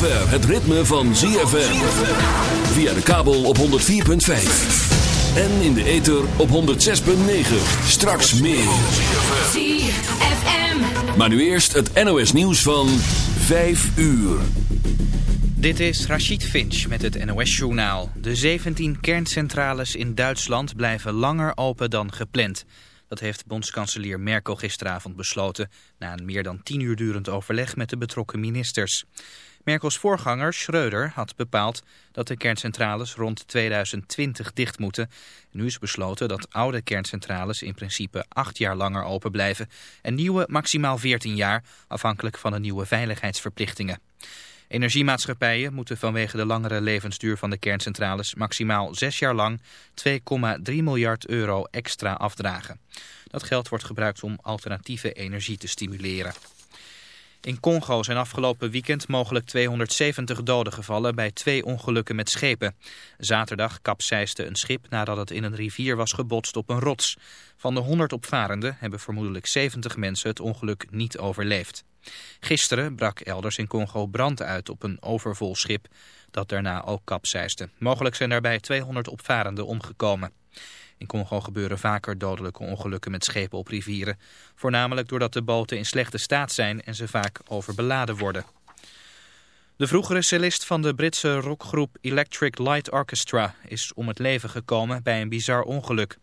ritme van ZFM. Via de kabel op 104.5. En in de ether op 106.9. Straks meer. ZFM. Maar nu eerst het NOS nieuws van 5 uur. Dit is Rachid Finch met het NOS-journaal. De 17 kerncentrales in Duitsland blijven langer open dan gepland. Dat heeft bondskanselier Merkel gisteravond besloten... na een meer dan 10 uur durend overleg met de betrokken ministers. Merkels voorganger Schreuder had bepaald dat de kerncentrales rond 2020 dicht moeten. Nu is besloten dat oude kerncentrales in principe acht jaar langer open blijven en nieuwe maximaal 14 jaar, afhankelijk van de nieuwe veiligheidsverplichtingen. Energiemaatschappijen moeten vanwege de langere levensduur van de kerncentrales maximaal zes jaar lang 2,3 miljard euro extra afdragen. Dat geld wordt gebruikt om alternatieve energie te stimuleren. In Congo zijn afgelopen weekend mogelijk 270 doden gevallen bij twee ongelukken met schepen. Zaterdag kapseisde een schip nadat het in een rivier was gebotst op een rots. Van de 100 opvarenden hebben vermoedelijk 70 mensen het ongeluk niet overleefd. Gisteren brak elders in Congo brand uit op een overvol schip dat daarna ook kapseisde. Mogelijk zijn daarbij 200 opvarenden omgekomen. In Congo gebeuren vaker dodelijke ongelukken met schepen op rivieren. Voornamelijk doordat de boten in slechte staat zijn en ze vaak overbeladen worden. De vroegere cellist van de Britse rockgroep Electric Light Orchestra is om het leven gekomen bij een bizar ongeluk.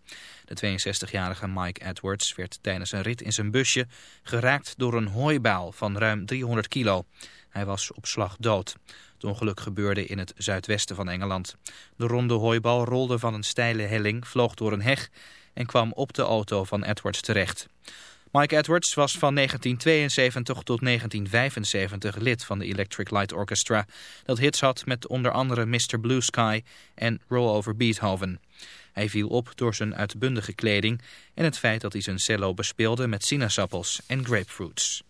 De 62-jarige Mike Edwards werd tijdens een rit in zijn busje geraakt door een hooibaal van ruim 300 kilo. Hij was op slag dood. Ongeluk gebeurde in het zuidwesten van Engeland. De ronde hooibal rolde van een steile helling, vloog door een heg en kwam op de auto van Edwards terecht. Mike Edwards was van 1972 tot 1975 lid van de Electric Light Orchestra. Dat hits had met onder andere Mr. Blue Sky en Roll Over Beethoven. Hij viel op door zijn uitbundige kleding en het feit dat hij zijn cello bespeelde met sinaasappels en grapefruits.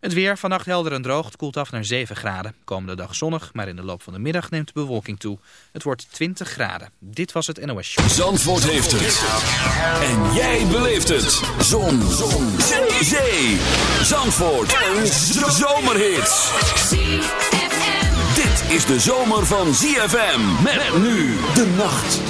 Het weer vannacht helder en droog. Het koelt af naar 7 graden. Komende dag zonnig, maar in de loop van de middag neemt de bewolking toe. Het wordt 20 graden. Dit was het NOS. Zandvoort heeft het. En jij beleeft het. Zon. Zon. Zee. Zee. Zandvoort. Een zomerhit. Dit is de zomer van ZFM. Met nu de nacht.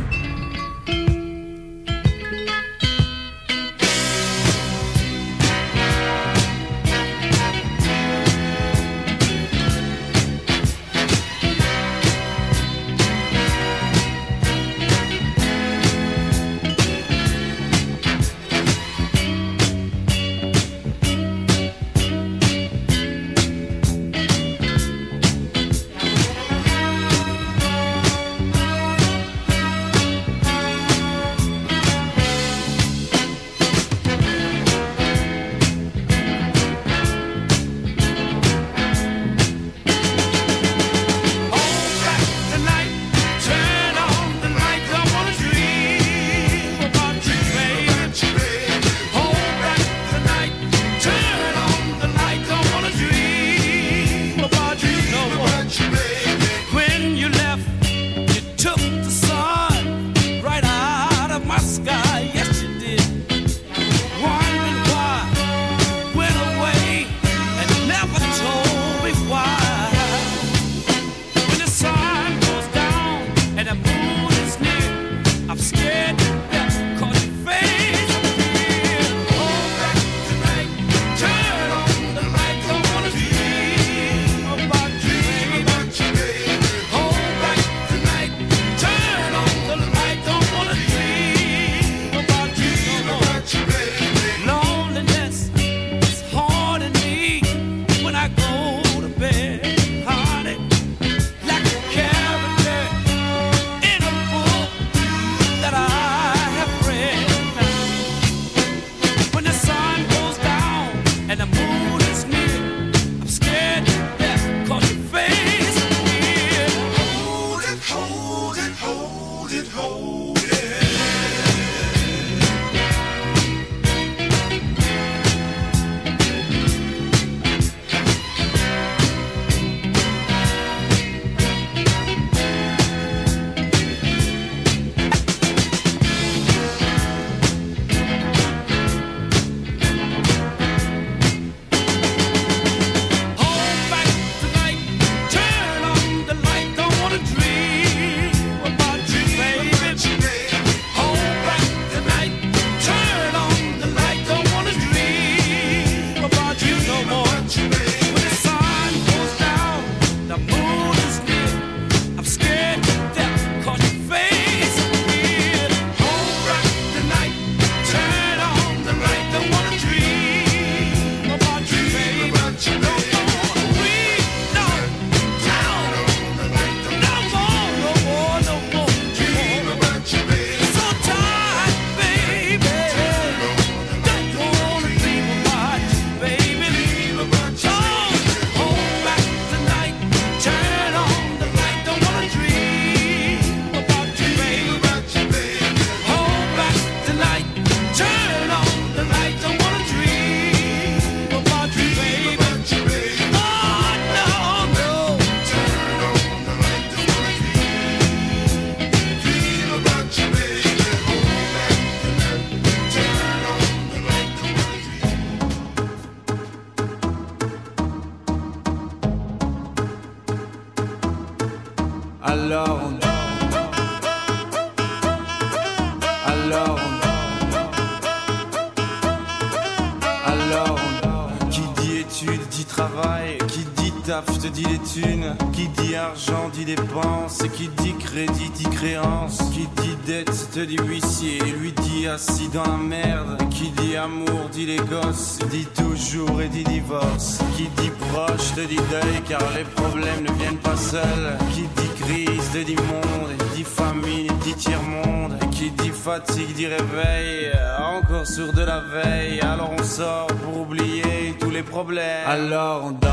petit réveil, euh, encore sur de la veille. Alors on sort pour oublier tous les problèmes. Alors on danse.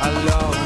Alors on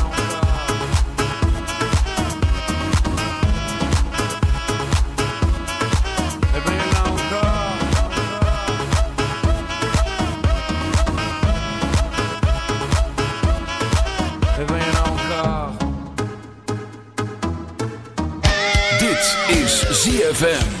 ZFM.